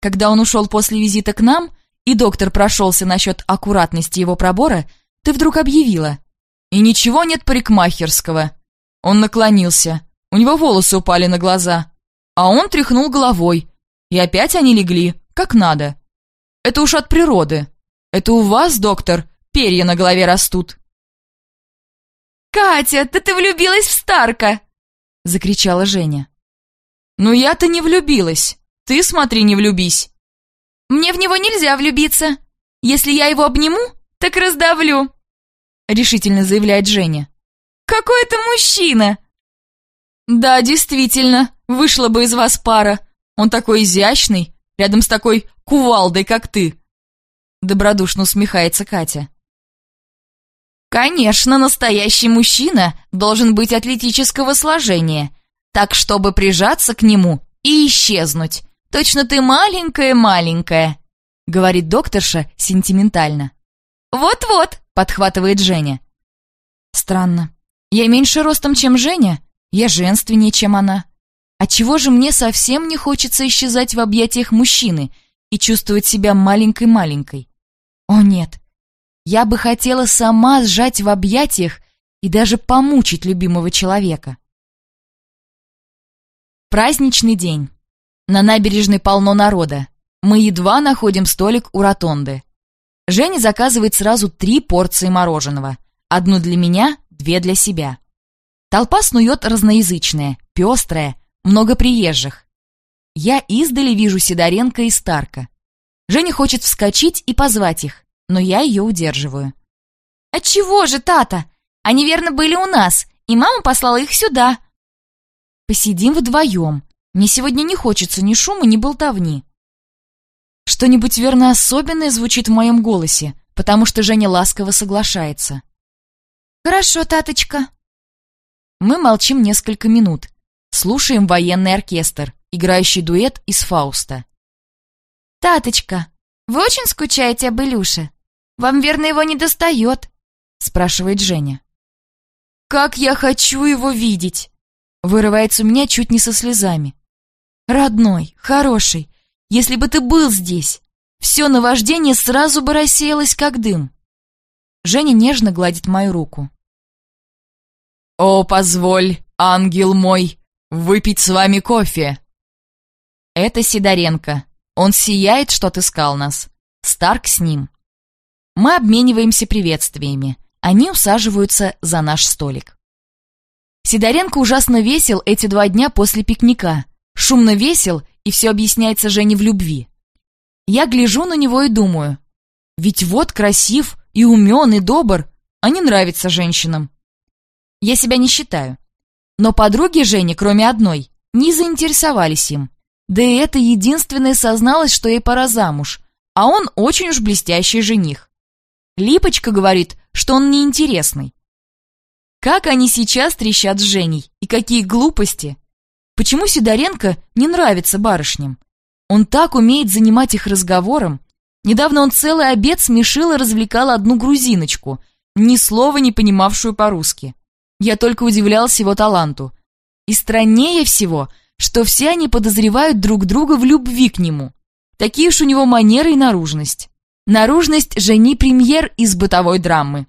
Когда он ушел после визита к нам, и доктор прошелся насчет аккуратности его пробора, ты вдруг объявила — и ничего нет парикмахерского. Он наклонился. У него волосы упали на глаза. А он тряхнул головой. И опять они легли, как надо. Это уж от природы. Это у вас, доктор, перья на голове растут. «Катя, да ты влюбилась в Старка!» — закричала Женя. «Ну я-то не влюбилась. Ты, смотри, не влюбись». «Мне в него нельзя влюбиться. Если я его обниму, так раздавлю», — решительно заявляет Женя. «Какой это мужчина!» «Да, действительно, вышла бы из вас пара. Он такой изящный, рядом с такой кувалдой, как ты!» Добродушно усмехается Катя. «Конечно, настоящий мужчина должен быть атлетического сложения, так чтобы прижаться к нему и исчезнуть. Точно ты маленькая-маленькая», — говорит докторша сентиментально. «Вот-вот», — подхватывает Женя. «Странно. Я меньше ростом, чем Женя, я женственнее, чем она. Отчего же мне совсем не хочется исчезать в объятиях мужчины и чувствовать себя маленькой-маленькой? О нет, я бы хотела сама сжать в объятиях и даже помучить любимого человека. Праздничный день. На набережной полно народа. Мы едва находим столик у ротонды. Женя заказывает сразу три порции мороженого. Одну для меня, две для себя. Толпа снует разноязычная, пестрая, много приезжих. Я издали вижу Сидоренко и Старка. Женя хочет вскочить и позвать их, но я ее удерживаю. «Отчего же, Тата? Они верно были у нас, и мама послала их сюда». «Посидим вдвоем. Мне сегодня не хочется ни шума, ни болтовни». Что-нибудь верно особенное звучит в моем голосе, потому что Женя ласково соглашается. «Хорошо, Таточка». Мы молчим несколько минут, слушаем военный оркестр, играющий дуэт из Фауста. «Таточка, вы очень скучаете об Илюше? Вам, верно, его не достает?» спрашивает Женя. «Как я хочу его видеть!» Вырывается у меня чуть не со слезами. «Родной, хороший, если бы ты был здесь, все наваждение сразу бы рассеялось, как дым». Женя нежно гладит мою руку. «О, позволь, ангел мой, выпить с вами кофе!» Это Сидоренко. Он сияет, что отыскал нас. Старк с ним. Мы обмениваемся приветствиями. Они усаживаются за наш столик. Сидоренко ужасно весел эти два дня после пикника. Шумно весел, и все объясняется Жене в любви. Я гляжу на него и думаю, ведь вот красив и умен и добр, а не нравится женщинам. Я себя не считаю. Но подруги Жени, кроме одной, не заинтересовались им. Да и это единственное созналось, что ей пора замуж, а он очень уж блестящий жених. Липочка говорит, что он неинтересный. Как они сейчас трещат с Женей, и какие глупости! Почему Сидоренко не нравится барышням? Он так умеет занимать их разговором. Недавно он целый обед смешил и развлекал одну грузиночку, ни слова не понимавшую по-русски. Я только удивлялся его таланту. И страннее всего, что все они подозревают друг друга в любви к нему. Такие уж у него манеры и наружность. Наружность жени премьер из бытовой драмы.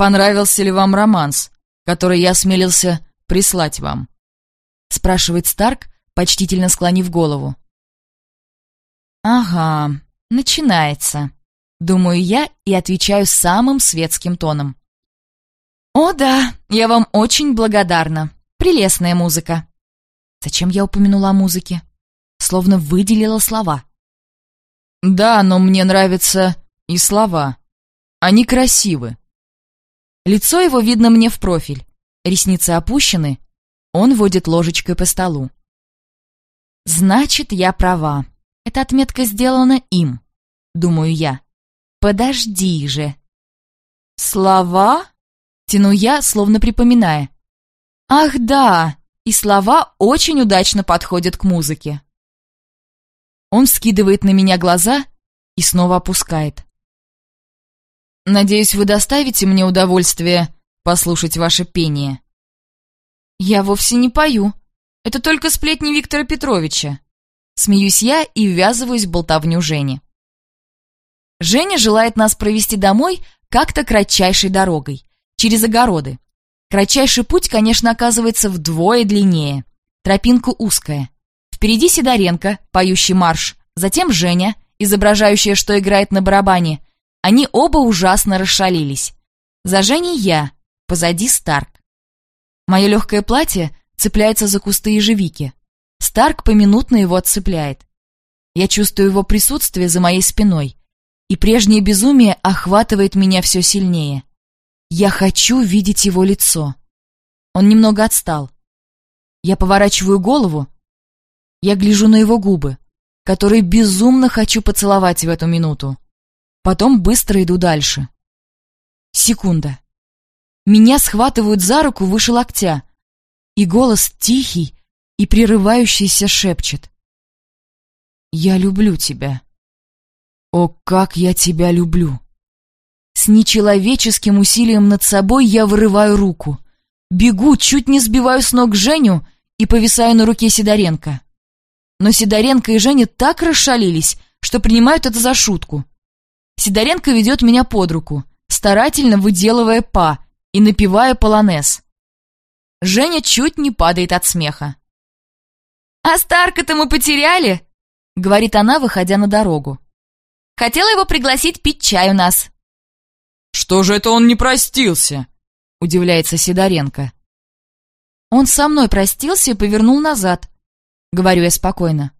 «Понравился ли вам романс, который я осмелился прислать вам?» спрашивает Старк, почтительно склонив голову. «Ага, начинается», — думаю я и отвечаю самым светским тоном. «О да, я вам очень благодарна. Прелестная музыка». Зачем я упомянула о музыке? Словно выделила слова. Да, но мне нравятся и слова. Они красивы. Лицо его видно мне в профиль. Ресницы опущены. Он водит ложечкой по столу. Значит, я права. Эта отметка сделана им, думаю я. Подожди же. Слова? Тяну я, словно припоминая. Ах да, и слова очень удачно подходят к музыке. Он скидывает на меня глаза и снова опускает. «Надеюсь, вы доставите мне удовольствие послушать ваше пение». «Я вовсе не пою. Это только сплетни Виктора Петровича». Смеюсь я и ввязываюсь в болтовню Жени. Женя желает нас провести домой как-то кратчайшей дорогой, через огороды. Кратчайший путь, конечно, оказывается вдвое длиннее. Тропинка узкая. Впереди Сидоренко, поющий марш, затем Женя, изображающая, что играет на барабане. Они оба ужасно расшалились. За Женей я, Позади Старк. Мое легкое платье цепляется за кусты ежевики. Старк поминутно его отцепляет. Я чувствую его присутствие за моей спиной, и прежнее безумие охватывает меня все сильнее. Я хочу видеть его лицо. Он немного отстал. Я поворачиваю голову. Я гляжу на его губы, которые безумно хочу поцеловать в эту минуту. Потом быстро иду дальше. Секунда. Меня схватывают за руку выше локтя, и голос тихий и прерывающийся шепчет. «Я люблю тебя. О, как я тебя люблю!» С нечеловеческим усилием над собой я вырываю руку. Бегу, чуть не сбиваю с ног Женю и повисаю на руке Сидоренко. Но Сидоренко и Женя так расшалились, что принимают это за шутку. Сидоренко ведет меня под руку, старательно выделывая па и напевая полонез. Женя чуть не падает от смеха. «А Старка-то мы потеряли!» — говорит она, выходя на дорогу. «Хотела его пригласить пить чай у нас». «Что же это он не простился?» — удивляется Сидоренко. «Он со мной простился и повернул назад», — говорю я спокойно.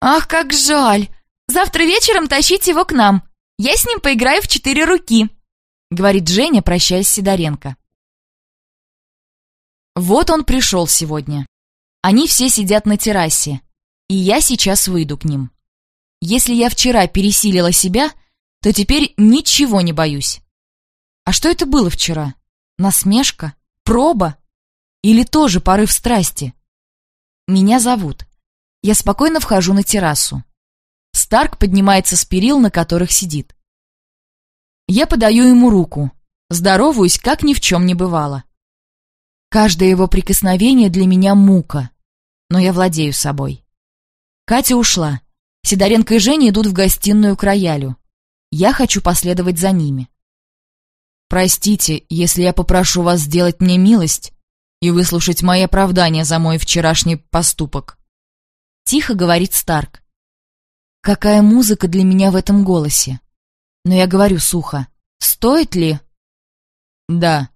«Ах, как жаль! Завтра вечером тащите его к нам. Я с ним поиграю в четыре руки», — говорит Женя, прощаясь с Сидоренко. Вот он пришел сегодня. Они все сидят на террасе, и я сейчас выйду к ним. Если я вчера пересилила себя, то теперь ничего не боюсь. А что это было вчера? Насмешка? Проба? Или тоже порыв страсти? Меня зовут. Я спокойно вхожу на террасу. Старк поднимается с перил, на которых сидит. Я подаю ему руку, здороваюсь, как ни в чем не бывало. Каждое его прикосновение для меня мука, но я владею собой. Катя ушла. Сидоренко и Женя идут в гостиную к роялю. Я хочу последовать за ними. Простите, если я попрошу вас сделать мне милость и выслушать мои оправдания за мой вчерашний поступок. Тихо говорит Старк. Какая музыка для меня в этом голосе. Но я говорю сухо. Стоит ли? Да.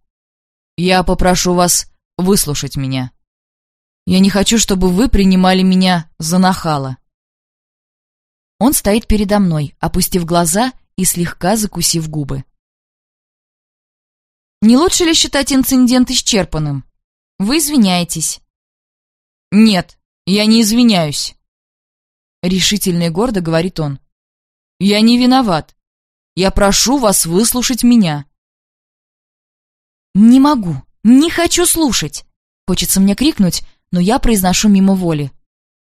Я попрошу вас выслушать меня. Я не хочу, чтобы вы принимали меня за нахала. Он стоит передо мной, опустив глаза и слегка закусив губы. Не лучше ли считать инцидент исчерпанным? Вы извиняетесь. Нет, я не извиняюсь. Решительно и гордо говорит он. Я не виноват. Я прошу вас выслушать меня. Не могу, не хочу слушать. Хочется мне крикнуть, но я произношу мимо воли.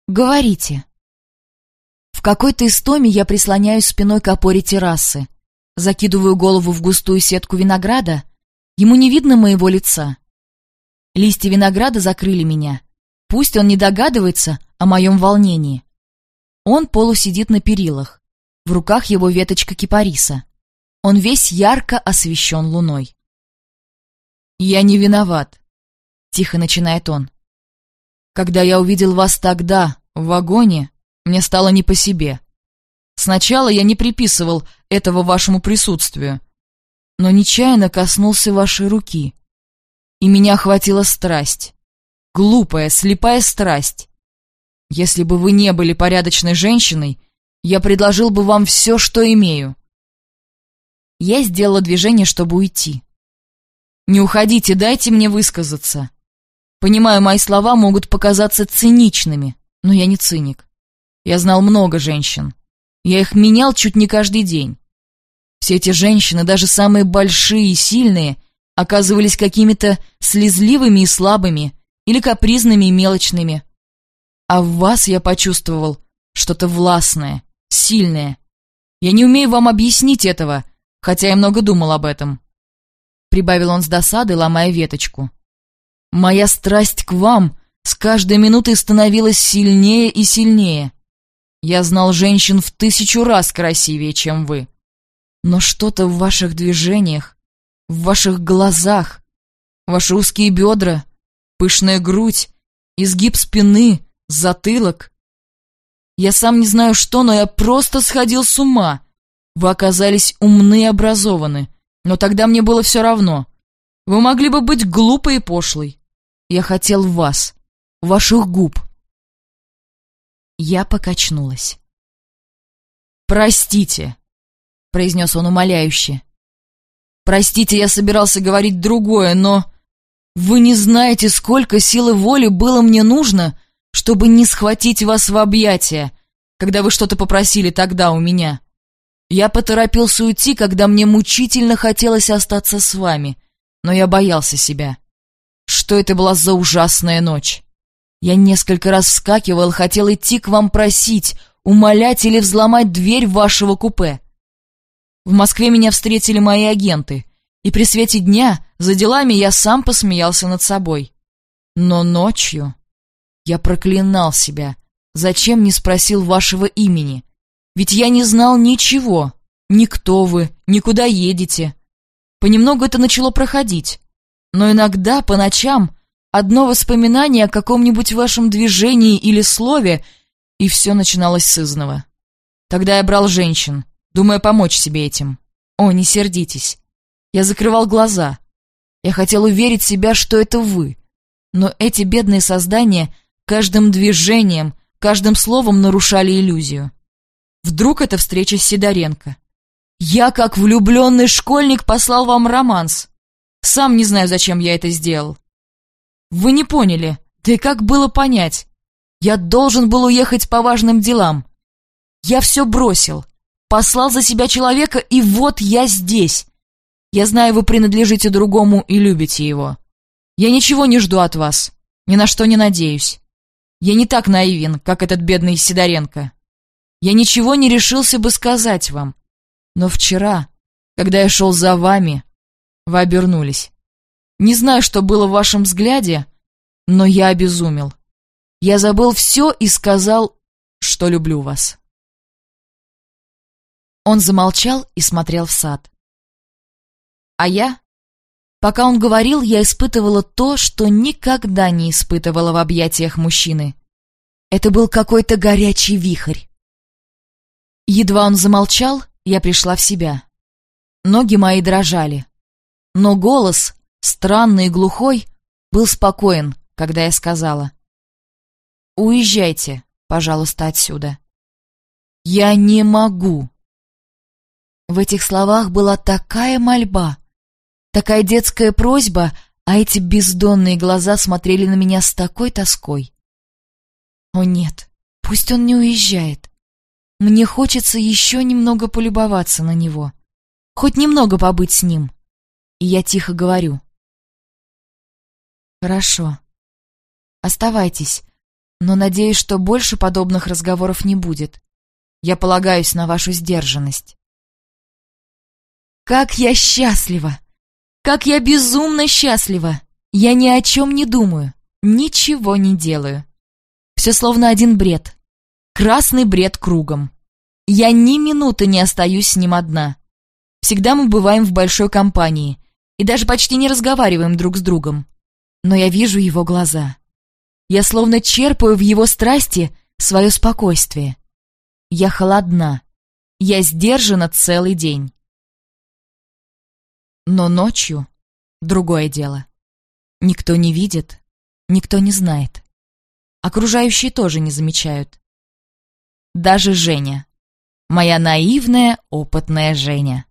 Говорите. В какой-то истоме я прислоняюсь спиной к опоре террасы, закидываю голову в густую сетку винограда Ему не видно моего лица. Листья винограда закрыли меня. Пусть он не догадывается о моем волнении. Он полусидит на перилах. В руках его веточка кипариса. Он весь ярко освещен луной. «Я не виноват», — тихо начинает он. «Когда я увидел вас тогда, в вагоне, мне стало не по себе. Сначала я не приписывал этого вашему присутствию, но нечаянно коснулся вашей руки. И меня охватила страсть. Глупая, слепая страсть. Если бы вы не были порядочной женщиной, я предложил бы вам все, что имею. Я сделала движение, чтобы уйти. Не уходите, дайте мне высказаться. Понимаю, мои слова могут показаться циничными, но я не циник. Я знал много женщин. Я их менял чуть не каждый день. Все эти женщины, даже самые большие и сильные, оказывались какими-то слезливыми и слабыми, или капризными и мелочными. А в вас я почувствовал что-то властное, сильное. Я не умею вам объяснить этого, хотя я много думал об этом. Прибавил он с досадой, ломая веточку. Моя страсть к вам с каждой минутой становилась сильнее и сильнее. Я знал женщин в тысячу раз красивее, чем вы. Но что-то в ваших движениях, в ваших глазах, ваши узкие бедра, пышная грудь, изгиб спины, затылок. Я сам не знаю что, но я просто сходил с ума. Вы оказались умны и образованы, но тогда мне было все равно. Вы могли бы быть глупой и пошлой. Я хотел вас, ваших губ. Я покачнулась. «Простите», — произнес он умоляюще. «Простите, я собирался говорить другое, но вы не знаете, сколько силы воли было мне нужно, чтобы не схватить вас в объятия, когда вы что-то попросили тогда у меня. Я поторопился уйти, когда мне мучительно хотелось остаться с вами, но я боялся себя. Что это была за ужасная ночь? Я несколько раз вскакивал, хотел идти к вам просить, умолять или взломать дверь вашего купе. В Москве меня встретили мои агенты, и при свете дня за делами я сам посмеялся над собой. Но ночью я проклинал себя, Зачем не спросил вашего имени? Ведь я не знал ничего. Ни кто вы, ни куда едете. Понемногу это начало проходить. Но иногда, по ночам, одно воспоминание о каком-нибудь вашем движении или слове, и все начиналось с изного. Тогда я брал женщин, думая помочь себе этим. О, не сердитесь. Я закрывал глаза. Я хотел уверить себя, что это вы. Но эти бедные создания каждым движением, каждым словом нарушали иллюзию. Вдруг это встреча с Сидоренко. Я, как влюбленный школьник, послал вам романс. Сам не знаю, зачем я это сделал. Вы не поняли, да и как было понять? Я должен был уехать по важным делам. Я все бросил, послал за себя человека, и вот я здесь. Я знаю, вы принадлежите другому и любите его. Я ничего не жду от вас, ни на что не надеюсь. Я не так наивен, как этот бедный Сидоренко. Я ничего не решился бы сказать вам. Но вчера, когда я шел за вами, вы обернулись. Не знаю, что было в вашем взгляде, но я обезумел. Я забыл все и сказал, что люблю вас. Он замолчал и смотрел в сад. А я? Пока он говорил, я испытывала то, что никогда не испытывала в объятиях мужчины. Это был какой-то горячий вихрь. Едва он замолчал, я пришла в себя. Ноги мои дрожали. Но голос, странный и глухой, был спокоен, когда я сказала. «Уезжайте, пожалуйста, отсюда». «Я не могу». В этих словах была такая мольба, Такая детская просьба, а эти бездонные глаза смотрели на меня с такой тоской. О нет, пусть он не уезжает. Мне хочется еще немного полюбоваться на него. Хоть немного побыть с ним. И я тихо говорю. Хорошо. Оставайтесь, но надеюсь, что больше подобных разговоров не будет. Я полагаюсь на вашу сдержанность. Как я счастлива! Как я безумно счастлива! Я ни о чем не думаю, ничего не делаю. Все словно один бред. Красный бред кругом. Я ни минуты не остаюсь с ним одна. Всегда мы бываем в большой компании и даже почти не разговариваем друг с другом. Но я вижу его глаза. Я словно черпаю в его страсти свое спокойствие. Я холодна. Я сдержана целый день. Но ночью другое дело. Никто не видит, никто не знает. Окружающие тоже не замечают. Даже Женя. Моя наивная, опытная Женя.